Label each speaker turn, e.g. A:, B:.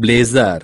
A: blazer.